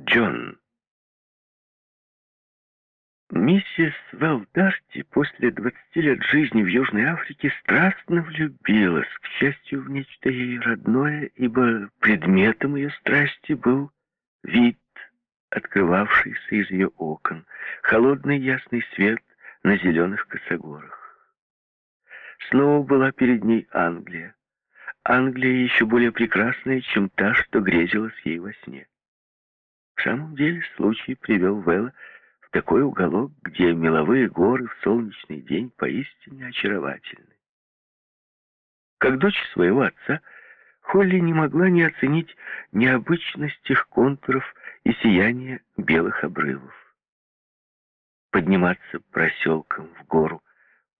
Джон. Миссис Велдарти после 20 лет жизни в Южной Африке страстно влюбилась, к счастью, в нечто ей родное, ибо предметом ее страсти был вид, открывавшийся из ее окон, холодный ясный свет на зеленых косогорах. Снова была перед ней Англия. Англия еще более прекрасная, чем та, что грезилась ей во сне. В самом деле случай привел Вэлла в такой уголок, где меловые горы в солнечный день поистине очаровательны. Как дочь своего отца, Холли не могла не оценить необычность их контуров и сияния белых обрывов. Подниматься проселком в гору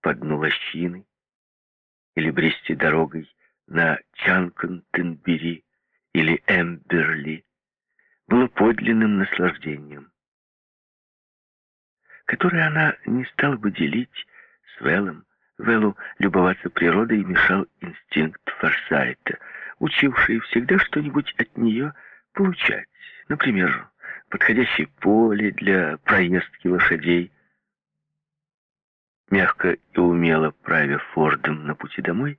по дну лощины или брести дорогой на Чанкантенбери или Эмберли было подлинным наслаждением, которое она не стала бы делить с Вэллом. Вэллу любоваться природой мешал инстинкт Форсайта, учивший всегда что-нибудь от нее получать. Например, подходящее поле для проездки лошадей. Мягко и умело правя Фордом на пути домой,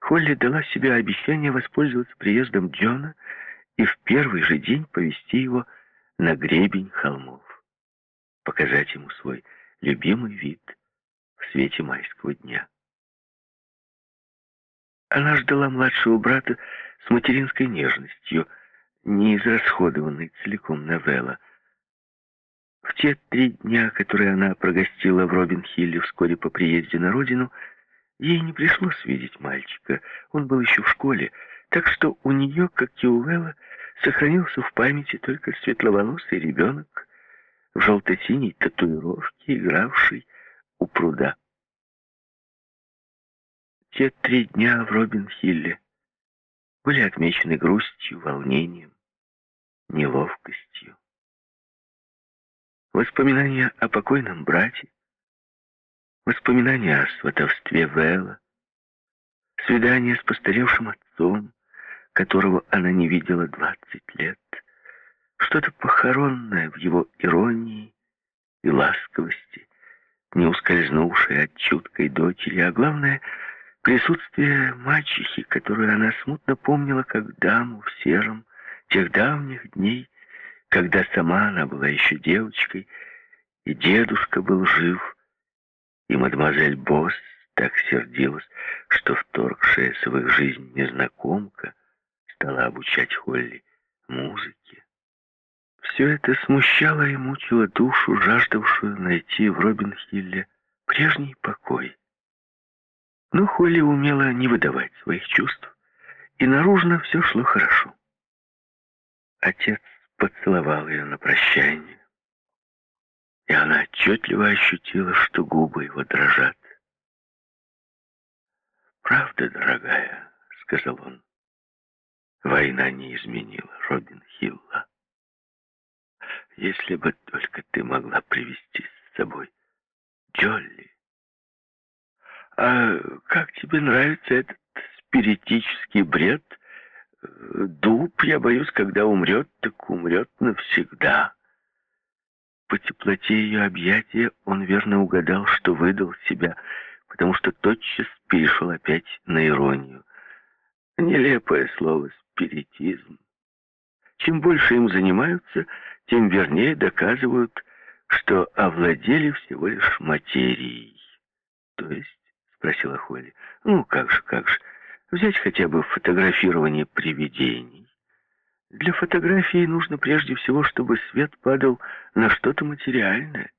Холли дала себе обещание воспользоваться приездом Джона и в первый же день повести его на гребень холмов, показать ему свой любимый вид в свете майского дня. Она ждала младшего брата с материнской нежностью, не израсходованной целиком на Вэлла. В те три дня, которые она прогостила в Робин-Хилле вскоре по приезде на родину, ей не пришлось видеть мальчика. Он был еще в школе, так что у нее, как и у Вэлла, сохранился в памяти только светловолосый ребенок в желто-синей татуировке, игравший у пруда. Те три дня в Робин-Хилле были отмечены грустью, волнением, неловкостью. Воспоминания о покойном брате, воспоминания о сватовстве Вэлла, свидание с постаревшим отцом, которого она не видела двадцать лет, что-то похоронное в его иронии и ласковости, не ускользнувшее от чуткой дочери, а главное — присутствие мачехи, которую она смутно помнила как даму в сером тех давних дней, когда сама она была еще девочкой, и дедушка был жив, и мадемуазель Босс так сердилась, что вторгшаяся в их жизнь незнакомка стала обучать Холли музыке. Все это смущало и мучило душу, жаждавшую найти в Робинхилле прежний покой. Но Холли умела не выдавать своих чувств, и наружно все шло хорошо. Отец поцеловал ее на прощание, и она отчетливо ощутила, что губы его дрожат. «Правда, дорогая», — сказал он, Война не изменила Робин Хилла. Если бы только ты могла привести с собой Джолли. А как тебе нравится этот спиритический бред? Дуб, я боюсь, когда умрет, так умрет навсегда. По теплоте ее объятия он верно угадал, что выдал себя, потому что тотчас перешел опять на иронию. Нелепое слово спиритизм. Чем больше им занимаются, тем вернее доказывают, что овладели всего лишь материей. То есть, спросила Холли, ну как же, как же, взять хотя бы фотографирование привидений. Для фотографии нужно прежде всего, чтобы свет падал на что-то материальное.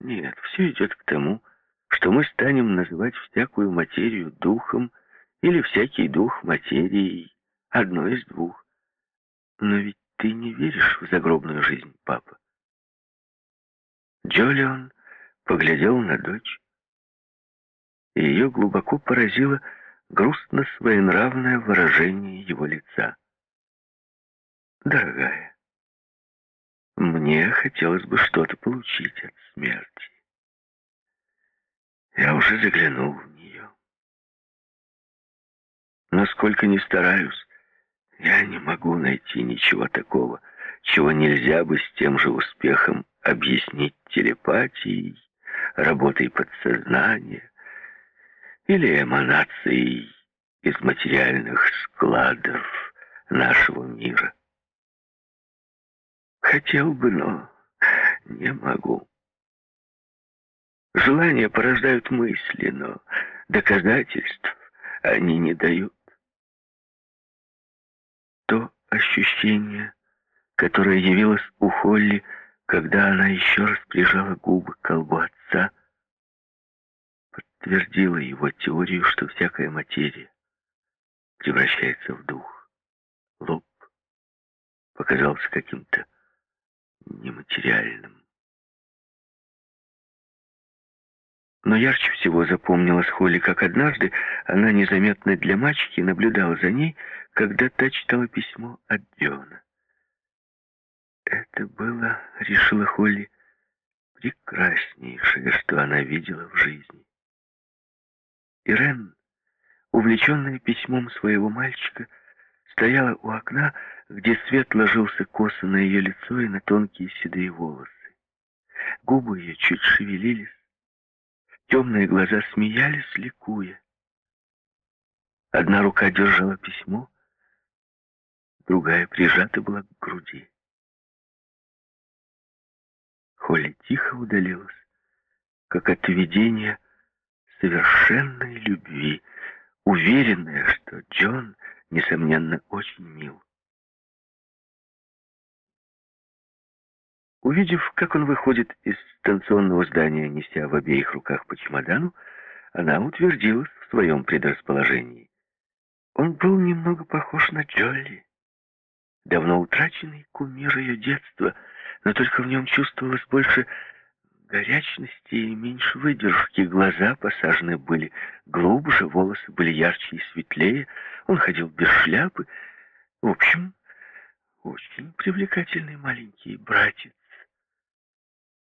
Нет, все идет к тому, что мы станем называть всякую материю духом или всякий дух материей. Одно из двух. Но ведь ты не веришь в загробную жизнь, папа. Джолион поглядел на дочь, и ее глубоко поразило грустно-своенравное выражение его лица. «Дорогая, мне хотелось бы что-то получить от смерти. Я уже заглянул в нее. Но сколько ни стараюсь, я не могу найти ничего такого, чего нельзя бы с тем же успехом объяснить телепатией, работой подсознания или эманацией из материальных складов нашего мира. Хотел бы, но не могу. Желания порождают мысли, но доказательств они не дают. Ощущение, которое явилось у Холли, когда она еще раз прижала губы к колбу отца, подтвердило его теорию, что всякая материя превращается в дух. Лоб показался каким-то нематериальным. Но ярче всего запомнилась Холли, как однажды она незаметно для мачки наблюдала за ней, когда та читала письмо от Диона. Это было, решила Холли, прекраснейшее, что она видела в жизни. Ирен, увлеченная письмом своего мальчика, стояла у окна, где свет ложился косо на ее лицо и на тонкие седые волосы. Губы ее чуть шевелились, темные глаза смеялись, ликуя. Одна рука держала письмо, другая прижата была к груди. Холли тихо удалилась, как от видения совершенной любви, уверенная, что Джон, несомненно, очень мил. Увидев, как он выходит из станционного здания, неся в обеих руках по чемодану, она утвердилась в своем предрасположении. Он был немного похож на Джолли, давно утраченный кумир ее детства, но только в нем чувствовалось больше горячности и меньше выдержки. Глаза посажены были глубже, волосы были ярче и светлее. Он ходил без шляпы. В общем, очень привлекательный маленький братец.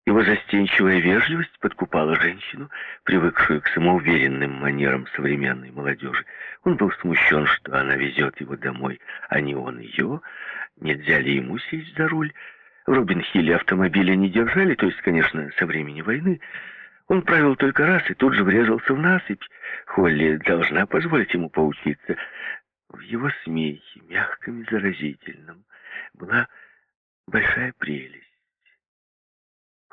Его застенчивая вежливость подкупала женщину, привыкшую к самоуверенным манерам современной молодежи. Он был смущен, что она везет его домой, а не он ее. Нельзя ли ему сесть за руль? В Робин-Хилле автомобиля не держали, то есть, конечно, со времени войны. Он правил только раз и тут же врезался в насыпь. Холли должна позволить ему поучиться. В его смехе, мягком и заразительном, была большая прелесть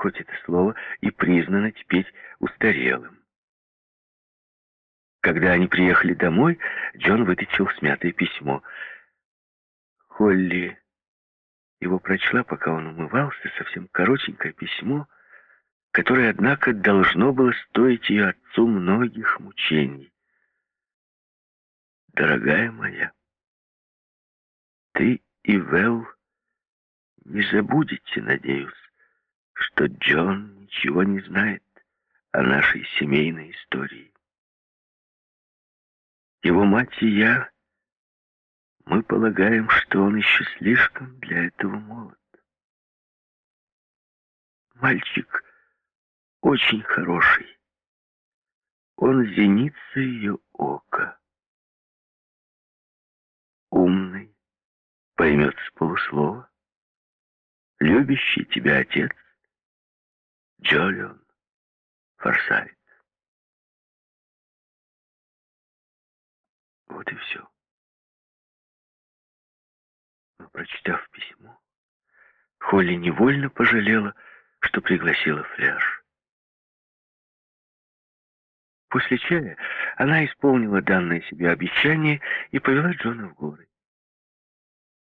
хоть это слово и признано теперь устарелым. Когда они приехали домой, Джон вытащил смятое письмо. Холли его прочла, пока он умывался, совсем коротенькое письмо, которое, однако, должно было стоить ее отцу многих мучений. «Дорогая моя, ты и Вэл не забудете, надеюсь, что Джон ничего не знает о нашей семейной истории. Его мать и я, мы полагаем, что он еще слишком для этого молод. Мальчик очень хороший. Он зеница ее ока. Умный, поймет с полуслова. Любящий тебя отец Джолион Форсайт. Вот и все. Но, прочитав письмо, Холли невольно пожалела, что пригласила фляж. После чая она исполнила данное себе обещание и повела Джона в горы.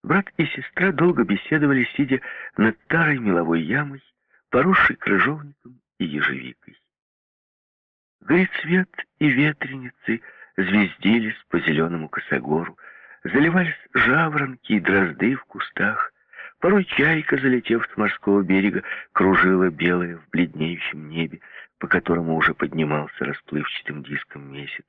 Брат и сестра долго беседовали, сидя над старой меловой ямой, поросший крыжовником и ежевикой. Горецвет и ветреницы звездились по зеленому косогору, заливались жаворонки и дрозды в кустах, порой чайка, залетев с морского берега, кружила белая в бледнеющем небе, по которому уже поднимался расплывчатым диском месяц.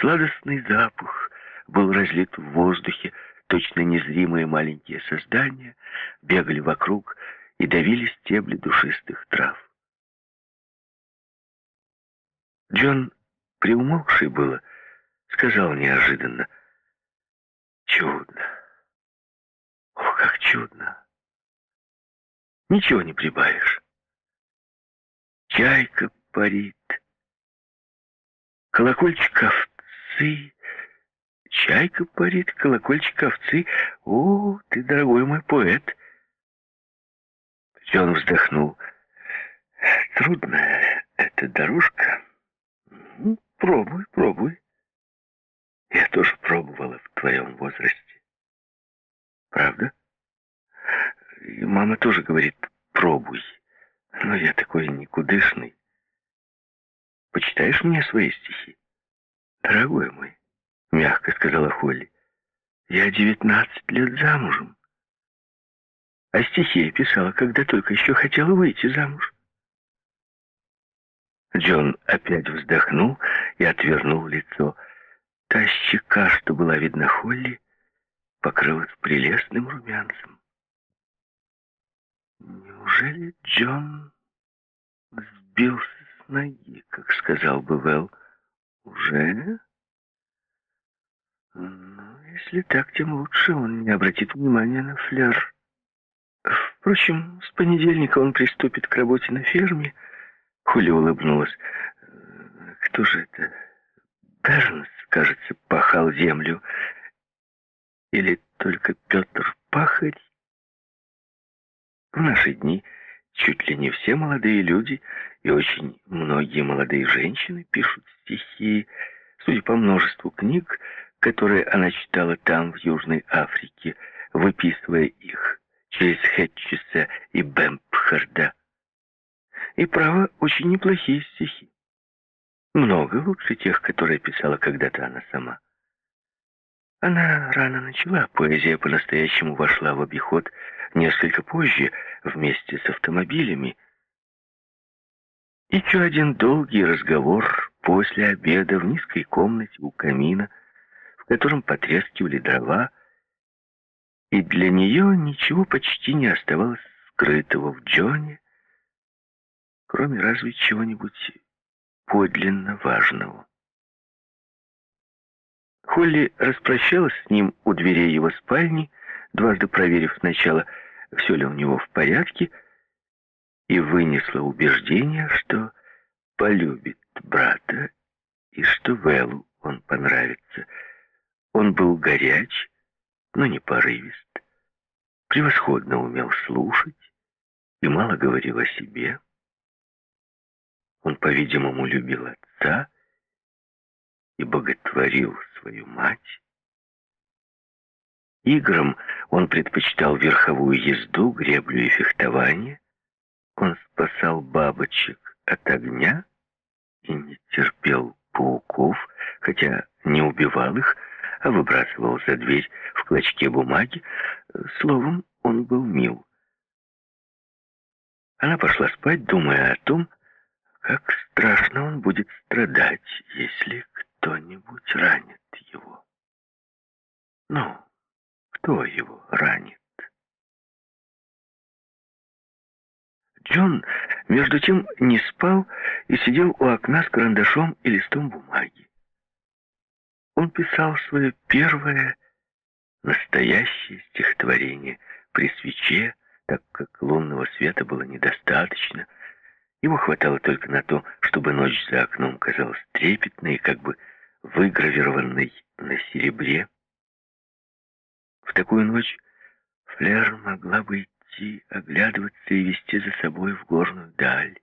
Сладостный запах был разлит в воздухе, точно незримые маленькие создания бегали вокруг, и давили стебли душистых трав. Джон, приумолкший было, сказал неожиданно, «Чудно! О, как чудно! Ничего не прибавишь. Чайка парит. Колокольчик овцы. Чайка парит, колокольчик овцы. О, ты, дорогой мой поэт. Джон вздохнул. Трудная эта дорожка. Ну, пробуй, пробуй. Я тоже пробовала в твоем возрасте. Правда? И мама тоже говорит, пробуй. Но я такой никудышный. Почитаешь мне свои стихи? Дорогой мой, мягко сказала Холли, я девятнадцать лет замужем. А стихи писала, когда только еще хотела выйти замуж. Джон опять вздохнул и отвернул лицо. Та щека, что была видна Холли, покрылась прелестным румянцем. Неужели Джон сбился с ноги, как сказал бы Вэл? Уже? Ну, если так, тем лучше. Он не обратит внимания на флер. Впрочем, с понедельника он приступит к работе на ферме. Хули улыбнулась. Кто же это? Бернс, кажется, пахал землю. Или только Петр Пахарь? В наши дни чуть ли не все молодые люди и очень многие молодые женщины пишут стихи, судя по множеству книг, которые она читала там, в Южной Африке, выписывая их через Хетчиса и Бэмпхарда. И, право, очень неплохие стихи. Много лучше тех, которые писала когда-то она сама. Она рано начала, поэзия по-настоящему вошла в обиход несколько позже, вместе с автомобилями. Еще один долгий разговор после обеда в низкой комнате у камина, в котором потрескивали дрова, и для нее ничего почти не оставалось скрытого в Джоне, кроме разве чего-нибудь подлинно важного. Холли распрощалась с ним у дверей его спальни, дважды проверив сначала, все ли у него в порядке, и вынесла убеждение, что полюбит брата и что Вэллу он понравится. Он был горяч, но не порывист, превосходно умел слушать и мало говорил о себе. Он, по-видимому, любил отца и боготворил свою мать. Играм он предпочитал верховую езду, греблю и фехтование. Он спасал бабочек от огня и не терпел пауков, хотя не убивал их, выбрасывал за дверь в клочке бумаги. Словом, он был мил. Она пошла спать, думая о том, как страшно он будет страдать, если кто-нибудь ранит его. Ну, кто его ранит? Джон, между тем, не спал и сидел у окна с карандашом и листом бумаги. Он писал свое первое настоящее стихотворение при свече, так как лунного света было недостаточно. Его хватало только на то, чтобы ночь за окном казалась трепетной и как бы выгравированной на серебре. В такую ночь Флер могла бы идти, оглядываться и вести за собой в горную даль.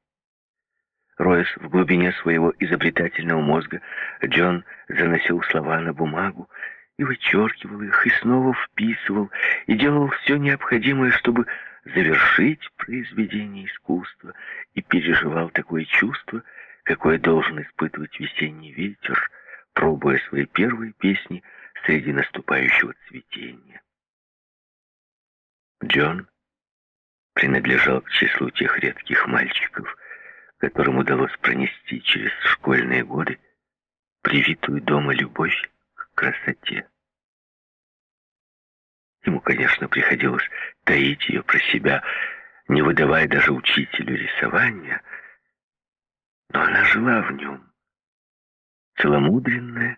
Роясь в глубине своего изобретательного мозга, Джон заносил слова на бумагу и вычеркивал их, и снова вписывал, и делал все необходимое, чтобы завершить произведение искусства, и переживал такое чувство, какое должен испытывать весенний ветер, пробуя свои первые песни среди наступающего цветения. Джон принадлежал к числу тех редких мальчиков, которым удалось пронести через школьные годы привитую дома любовь к красоте. Ему, конечно, приходилось таить ее про себя, не выдавая даже учителю рисования, но она жила в нем, целомудренная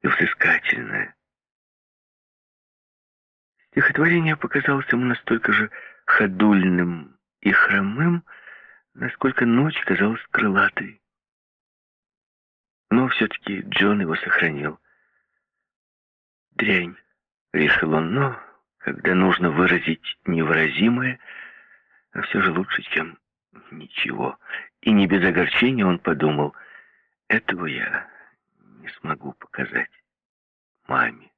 и взыскательная. Стихотворение показалось ему настолько же ходульным и хромым, насколько ночь казалась крылатой. Но все-таки Джон его сохранил. «Дрянь», — решил он, но, когда нужно выразить невыразимое, а все же лучше, чем ничего. И не без огорчения он подумал, этого я не смогу показать маме.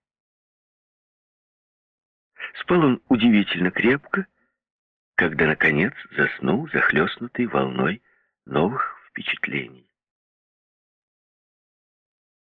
Спал он удивительно крепко, когда, наконец, заснул, захлестнутый волной новых впечатлений.